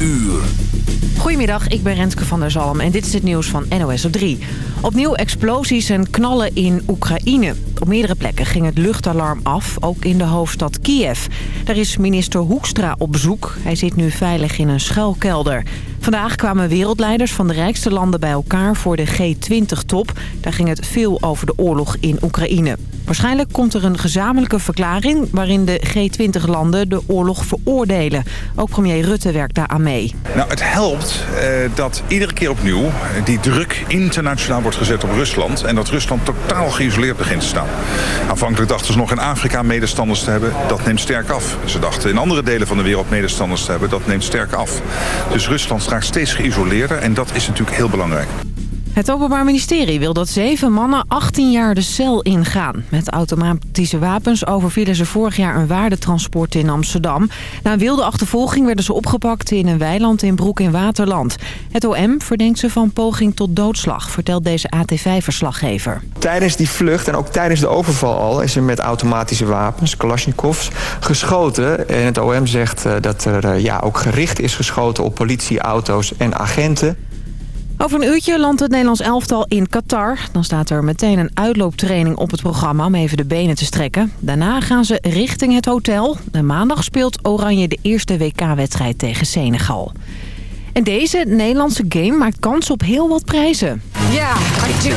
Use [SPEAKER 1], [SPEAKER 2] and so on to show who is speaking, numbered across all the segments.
[SPEAKER 1] uur.
[SPEAKER 2] Goedemiddag, ik ben Renske van der Zalm en dit is het nieuws van NOS op 3. Opnieuw explosies en knallen in Oekraïne. Op meerdere plekken ging het luchtalarm af, ook in de hoofdstad Kiev. Daar is minister Hoekstra op bezoek. Hij zit nu veilig in een schuilkelder. Vandaag kwamen wereldleiders van de rijkste landen bij elkaar voor de G20-top. Daar ging het veel over de oorlog in Oekraïne. Waarschijnlijk komt er een gezamenlijke verklaring waarin de G20-landen de oorlog veroordelen. Ook premier Rutte werkt daar aan mee.
[SPEAKER 3] Nou, het helpt eh, dat iedere keer opnieuw eh, die druk internationaal wordt gezet op Rusland... en dat Rusland totaal geïsoleerd begint te staan. Aanvankelijk dachten ze nog in Afrika medestanders te hebben. Dat neemt sterk af. Ze dachten in andere delen van de wereld medestanders te hebben. Dat neemt sterk af. Dus Rusland staat steeds geïsoleerder en dat is natuurlijk heel belangrijk.
[SPEAKER 2] Het Openbaar Ministerie wil dat zeven mannen 18 jaar de cel ingaan. Met automatische wapens overvielen ze vorig jaar een waardetransport in Amsterdam. Na wilde achtervolging werden ze opgepakt in een weiland in Broek in Waterland. Het OM verdenkt ze van poging tot doodslag, vertelt deze AT5-verslaggever.
[SPEAKER 4] Tijdens die vlucht en ook tijdens de overval al is er met automatische wapens, Kalashnikovs, geschoten. En het OM zegt eh, dat er eh, ja, ook gericht is geschoten op politieauto's en agenten.
[SPEAKER 2] Over een uurtje landt het Nederlands elftal in Qatar. Dan staat er meteen een uitlooptraining op het programma om even de benen te strekken. Daarna gaan ze richting het hotel. De maandag speelt Oranje de eerste WK-wedstrijd tegen Senegal. En deze Nederlandse game maakt kans op heel wat prijzen.
[SPEAKER 5] Ja, I do.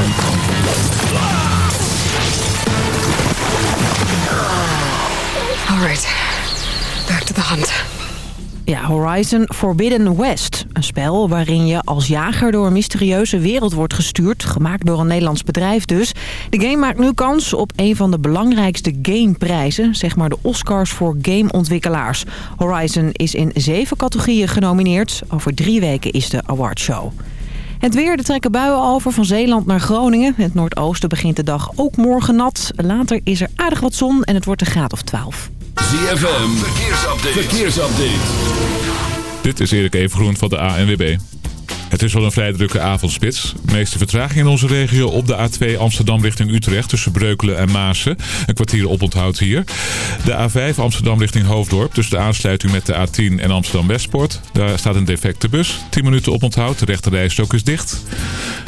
[SPEAKER 5] Alright, back to the hunt.
[SPEAKER 2] Ja, Horizon Forbidden West. Een spel waarin je als jager door een mysterieuze wereld wordt gestuurd. Gemaakt door een Nederlands bedrijf dus. De game maakt nu kans op een van de belangrijkste gameprijzen. Zeg maar de Oscars voor gameontwikkelaars. Horizon is in zeven categorieën genomineerd. Over drie weken is de awardshow. Het weer, er trekken buien over van Zeeland naar Groningen. Het noordoosten begint de dag ook morgen nat. Later is er aardig wat zon en het wordt een graad of 12.
[SPEAKER 1] ZFM, verkeersupdate. verkeersupdate.
[SPEAKER 6] Dit is Erik Evengroen van de ANWB. Het is wel een vrij drukke avondspits. De meeste vertraging in onze regio op de A2 Amsterdam richting Utrecht... tussen Breukelen en Maasen. Een kwartier oponthoud hier. De A5 Amsterdam richting Hoofddorp... tussen de aansluiting met de A10 en Amsterdam Westpoort. Daar staat een defecte bus. 10 minuten oponthoud. De rechterrijstrook is dicht.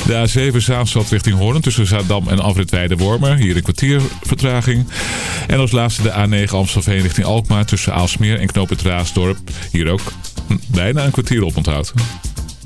[SPEAKER 6] De A7 Zaanstad richting Hoorn tussen Zaandam en Afrit Wormer. Hier een kwartier vertraging. En als laatste de A9 Amstelveen richting Alkmaar... tussen Aalsmeer en Knoop. Hier ook bijna een kwartier oponthoud.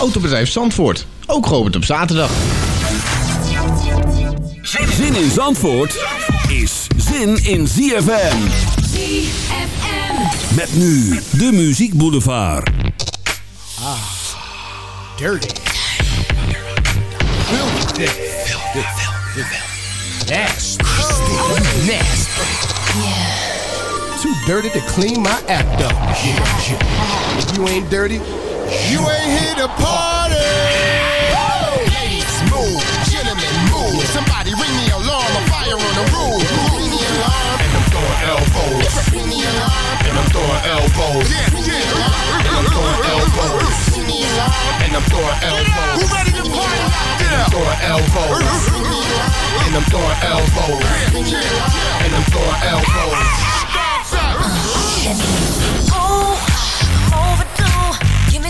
[SPEAKER 7] Autobedrijf Zandvoort. Ook geopend op zaterdag.
[SPEAKER 1] Zin in Zandvoort is zin in ZFM.
[SPEAKER 8] ZFM.
[SPEAKER 1] Met nu de Muziek Boulevard.
[SPEAKER 9] Ah, dirty. Filthy. Filthy. Filthy. Nasty. Nasty. Yeah. Too dirty to clean my act up. Yeah, yeah. If you ain't dirty, You ain't here to party. Ladies, move. Gentlemen, move. Somebody ring the alarm. A fire on the roof. Ring the alarm. And I'm throwing elbows. Ring the alarm. And I'm throwing elbows. Yeah, yeah. And I'm throwing elbows. Ring the alarm. And I'm throwing elbows. Who ready to party? And I'm throwing elbows. And I'm throwing elbows. And I'm throwing elbows.
[SPEAKER 8] Oh,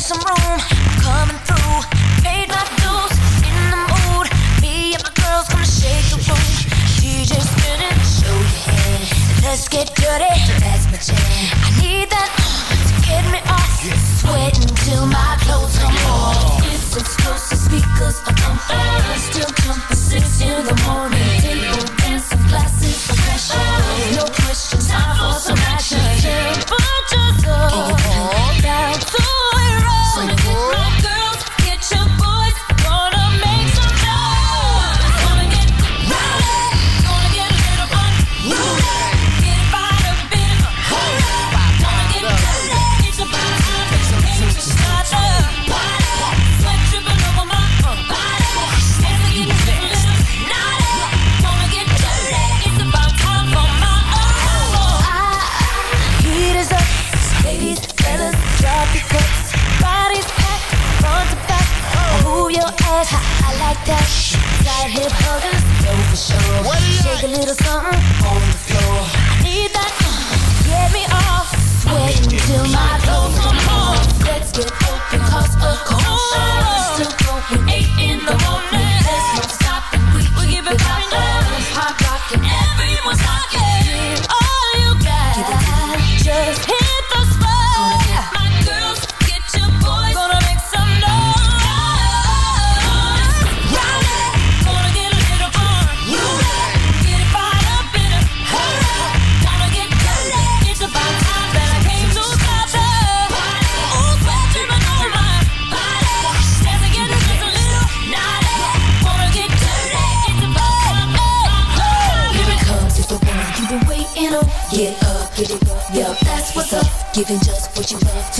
[SPEAKER 8] me some room. Coming through. Paid my dues. In the mood. Me and my girls gonna shake the room. DJ spinning. Show your head. Let's get dirty. That's my jam. I need that to get me off. Sweating till my clothes come off. It's explosive speakers up on
[SPEAKER 10] Hip huggers, no for sure. Shake a little something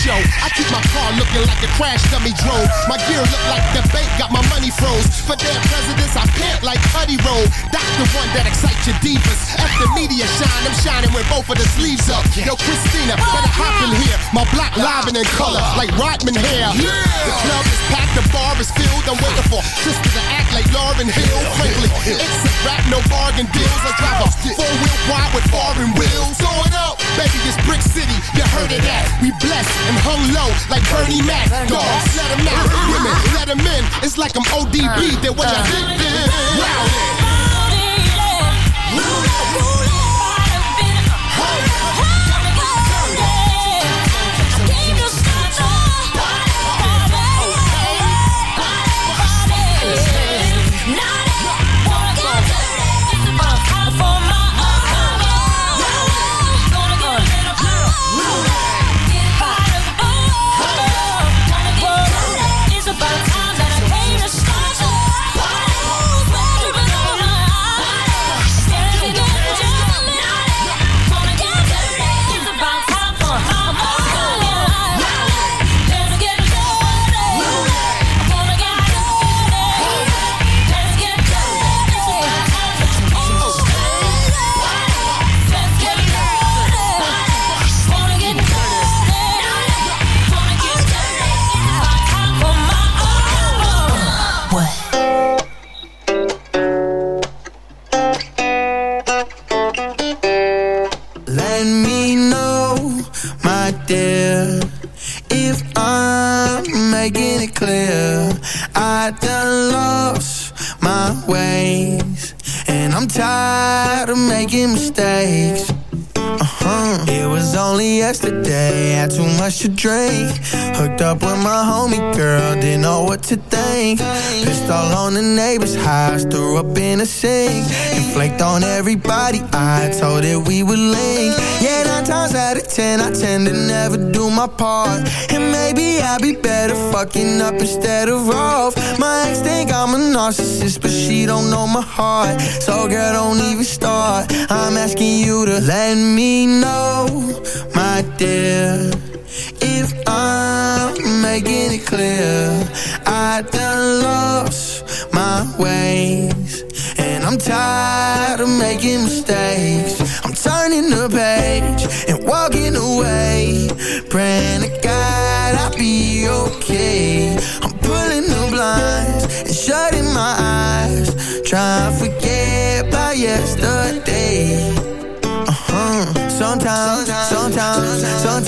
[SPEAKER 11] show. I keep my car looking like a crash dummy drove. My gear look like the bank got my money froze. For their presidents, I pant like Putty Roll. That's the one that excites your divas. The media shine, I'm shining with both of the sleeves up. Yo, Christina, better hop in here. My block live and in color, like Rodman hair. The club is packed, the bar is filled. I'm waiting for sister to act like Lauryn Hill. Frankly, it's a rap, no bargain deals. I drive a four-wheel wide with foreign wheels. Going up, baby, it's Brick City. You heard of that? We blessed and hung low like Bernie Mac. Dogs, let 'em out. Women, let 'em in. It's like I'm ODB. Then I hit them, wow.
[SPEAKER 12] Threw up in a sink. And flaked on everybody, I told it we would link. Yeah, nine times out of ten, I tend to never do my part. And maybe I'd be better fucking up instead of off. My ex think I'm a narcissist, but she don't know my heart. So girl, don't even start. I'm asking you to let me know, my dear. If I'm making it clear, I done lost my ways. And I'm tired of making mistakes. I'm turning the page and walking away. Praying to God I'll be okay. I'm pulling the blinds and shutting my eyes. Trying to forget about yesterday. Uh-huh. Sometimes, sometimes,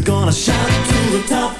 [SPEAKER 13] We're gonna shout to the top.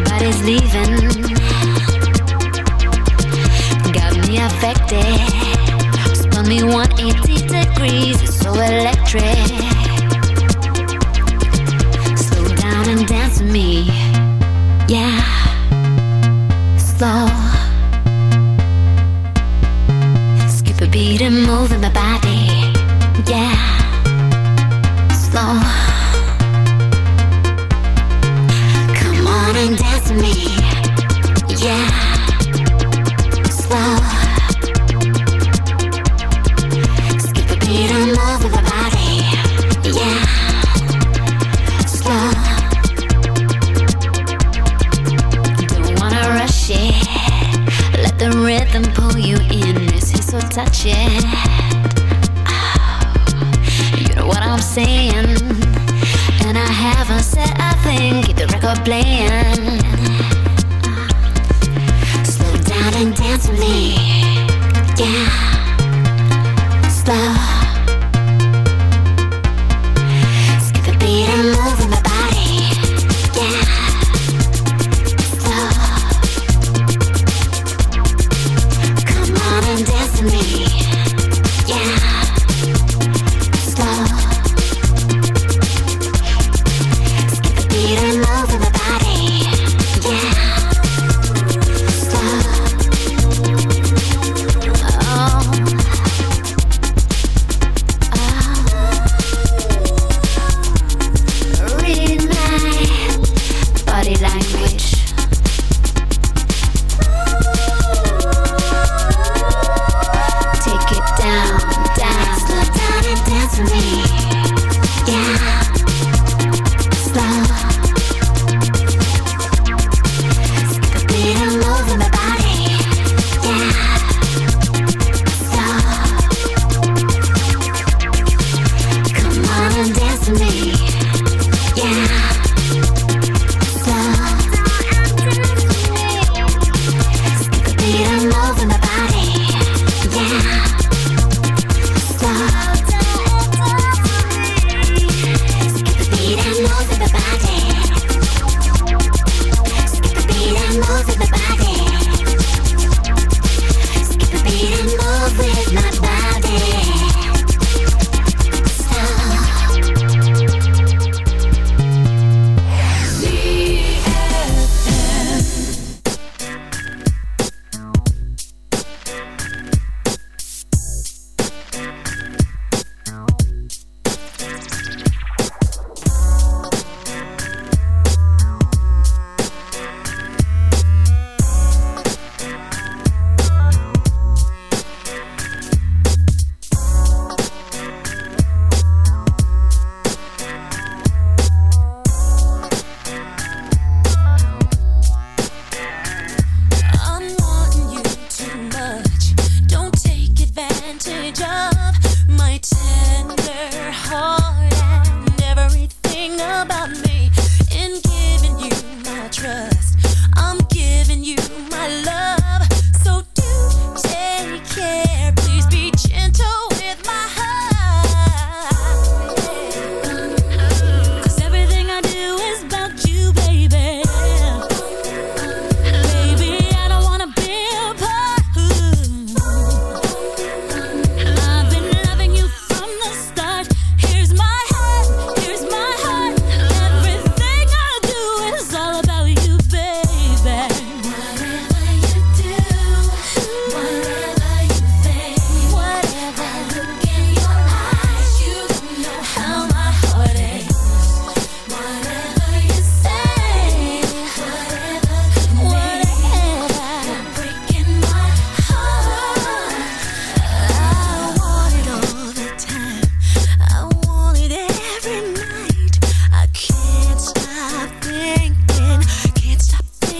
[SPEAKER 11] is leaving got me affected. Spun me 180 degrees, it's so electric. Slow down and dance with me, yeah. Slow. Skip a beat and move in my body, yeah. Slow. me. Yeah. Slow. Skip a beat and move with the body. Yeah. Slow. Don't wanna rush it. Let the rhythm pull you in. This is so oh, You know what I'm saying? And I haven't said a thing. Keep the record playing. me.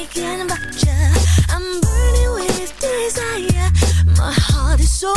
[SPEAKER 11] thinking about you. I'm burning with desire. My heart is so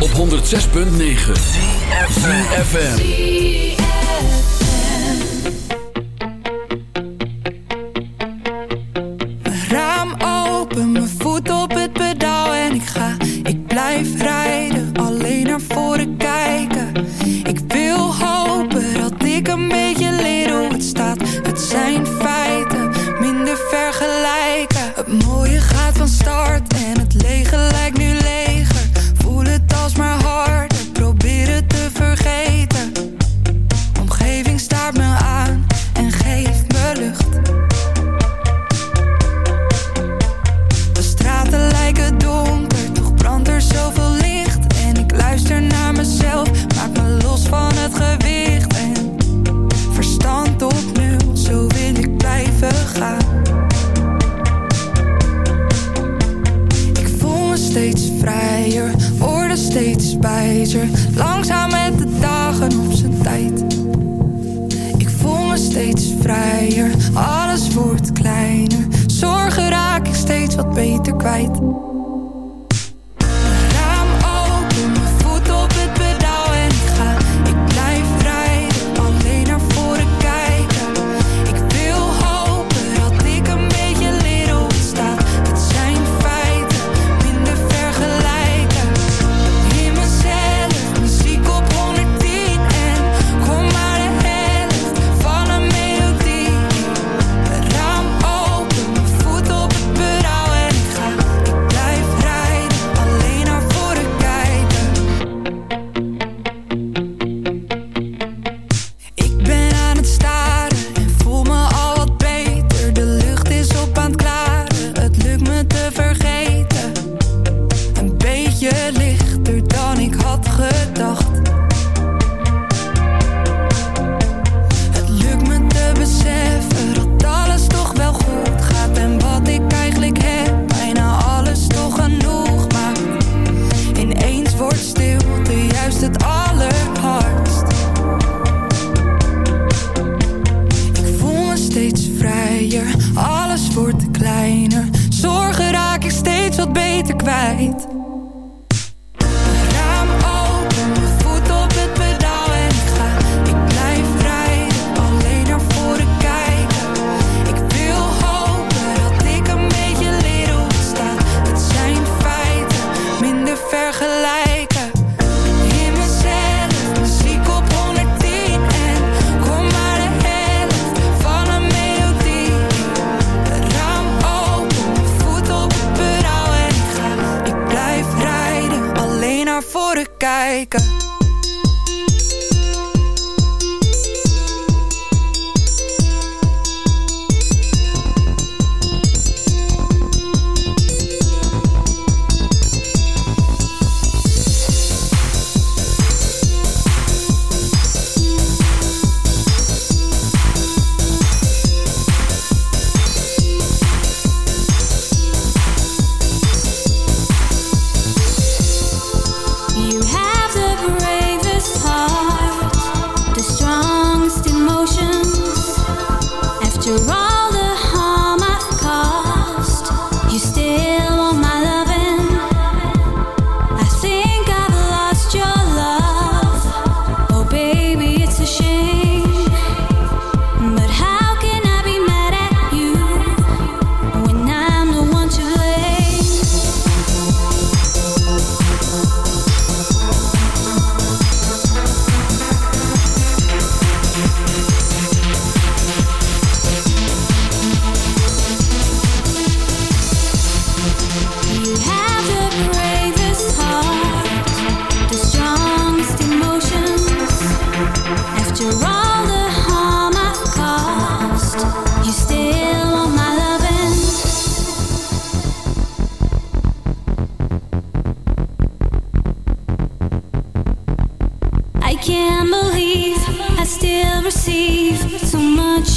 [SPEAKER 1] Op 106.9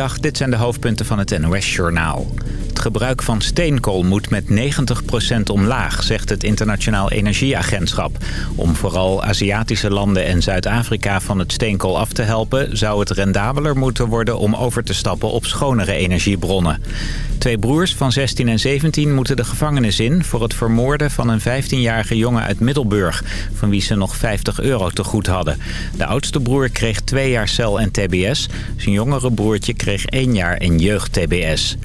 [SPEAKER 14] Dit zijn de hoofdpunten van het NOS-journaal. Het gebruik van steenkool moet met 90% omlaag, zegt het Internationaal Energieagentschap. Om vooral Aziatische landen en Zuid-Afrika van het steenkool af te helpen... zou het rendabeler moeten worden om over te stappen op schonere energiebronnen. Twee broers van 16 en 17 moeten de gevangenis in... voor het vermoorden van een 15-jarige jongen uit Middelburg... van wie ze nog 50 euro te goed hadden. De oudste broer kreeg twee jaar cel en tbs. Zijn jongere broertje kreeg één jaar en jeugd-tbs.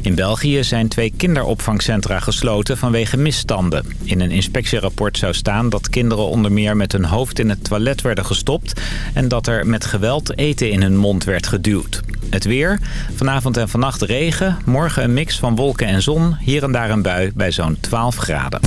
[SPEAKER 14] In België zijn twee kinderopvangcentra gesloten vanwege misstanden. In een inspectierapport zou staan dat kinderen onder meer met hun hoofd in het toilet werden gestopt... en dat er met geweld eten in hun mond werd geduwd. Het weer. Vanavond en vannacht regen. Morgen een mix van wolken en zon. Hier en daar een bui bij zo'n 12 graden.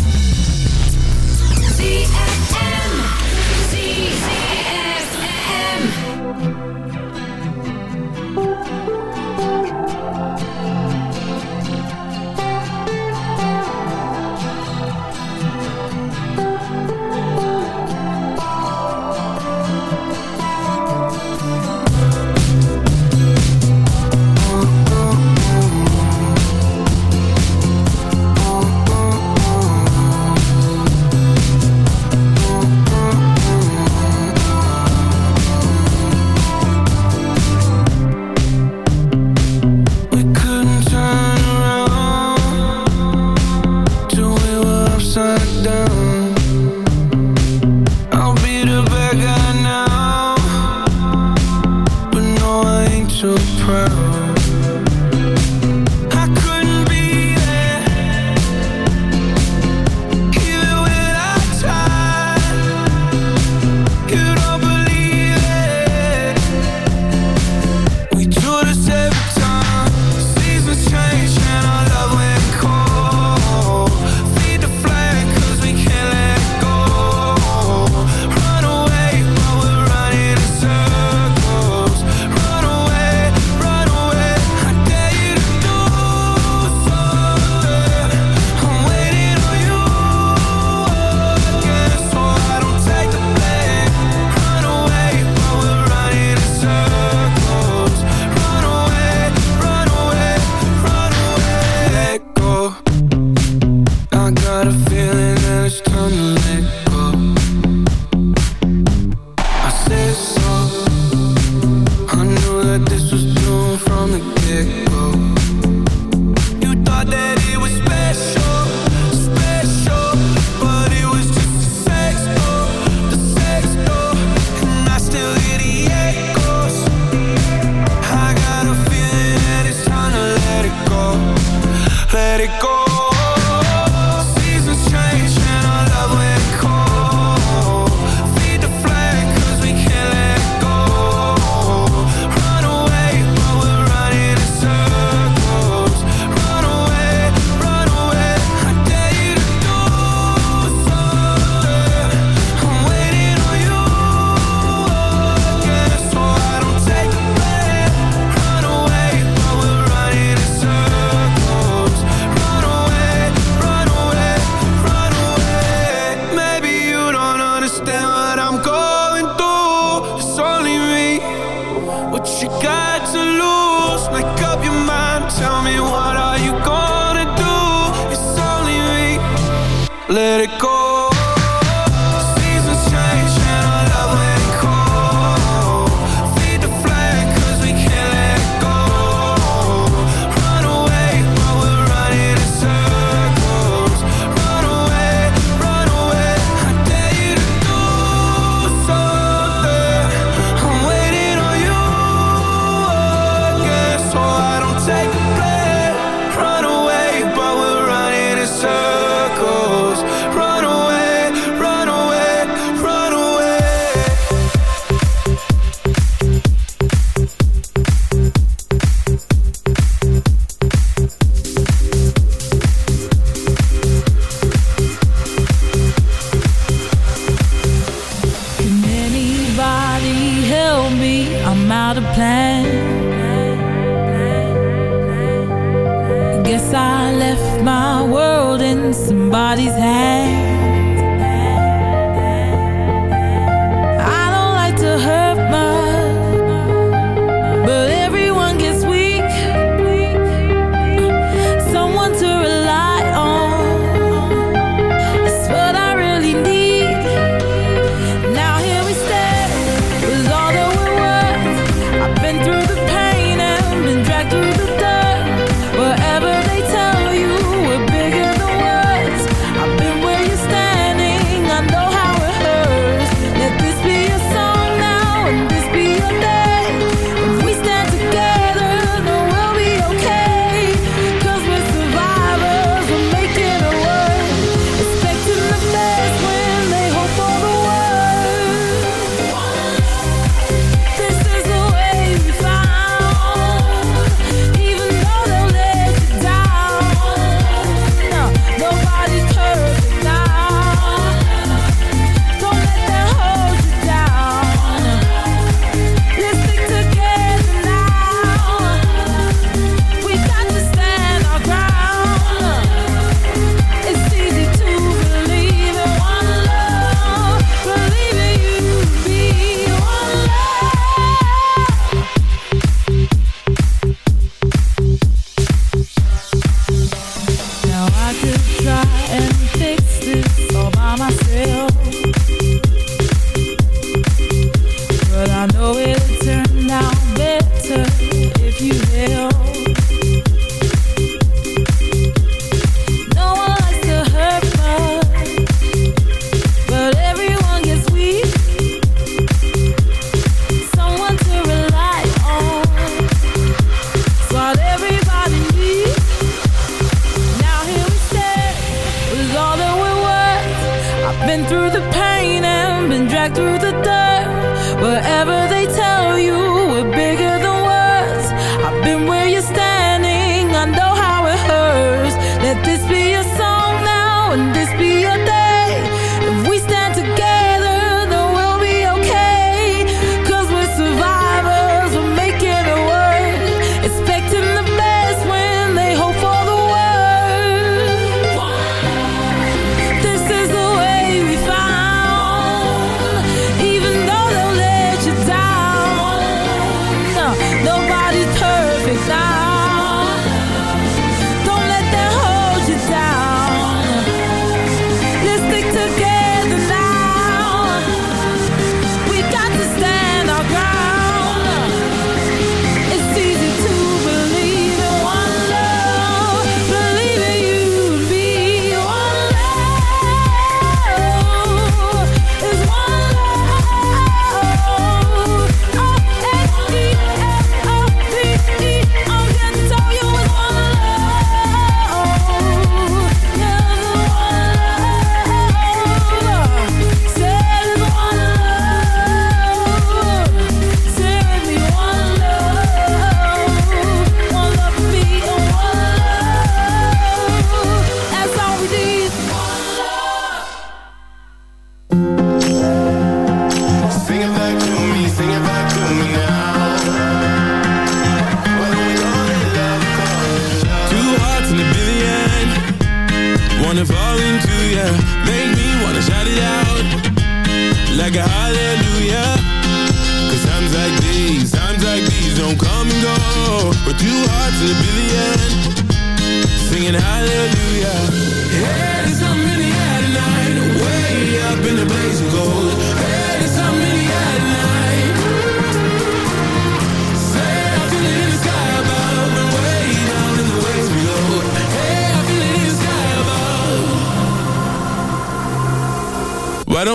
[SPEAKER 15] Left my world in somebody's hands.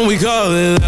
[SPEAKER 15] We
[SPEAKER 16] call it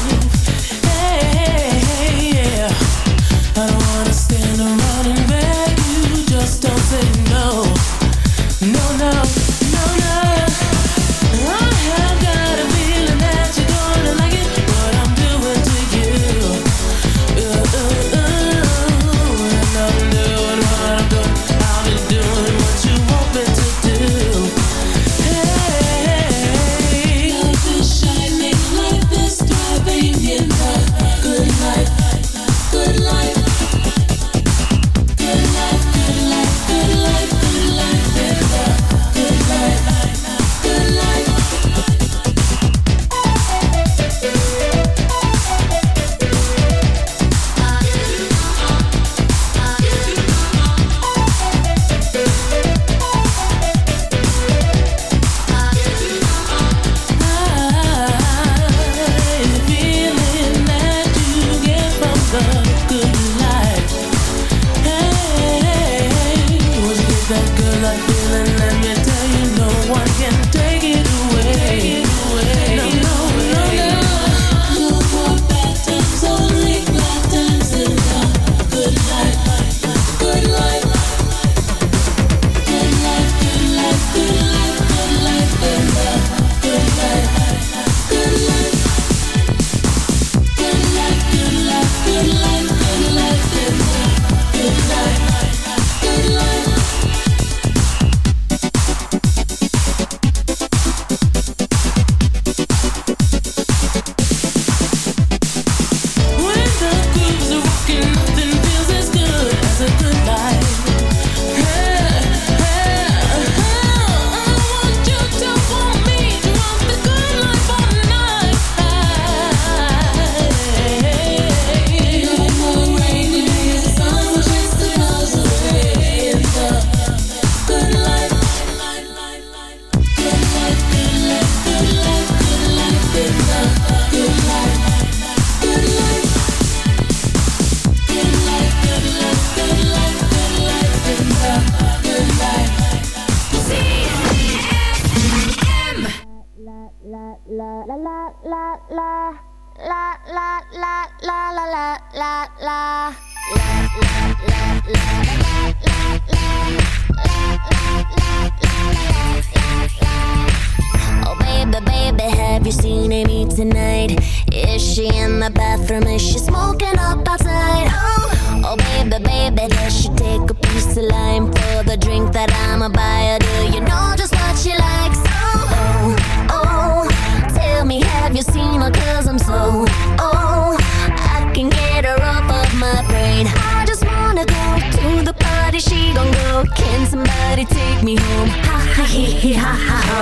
[SPEAKER 11] Is
[SPEAKER 8] she in the bathroom? Is she smoking up outside? Oh, oh baby, baby, does she take a piece of lime for the drink that I'ma buy her? Do you know just what she likes? Oh, oh, oh, tell me, have you seen her? Cause I'm so, oh, I can get her off of my brain. I just wanna go to the party, she gon' go. Can somebody take me home? Ha ha he he ha ha ho.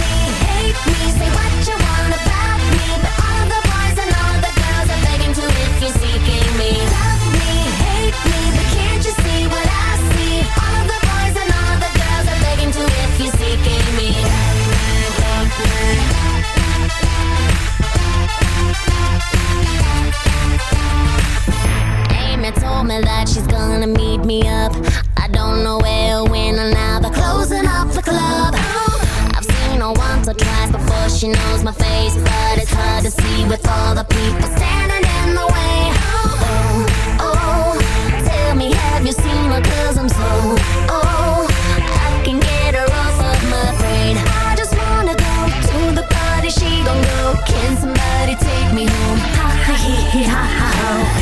[SPEAKER 8] Me, hate me, say what you want Amy told me that she's gonna meet me up. I don't know where, when, or now. They're closing up the club. I've seen her once or twice before she knows my face, but it's hard to see with all the people standing in the way. Oh, oh, oh. tell me, have you seen her? I'm so, oh, Can somebody take me home? Ha ha he he ha ha.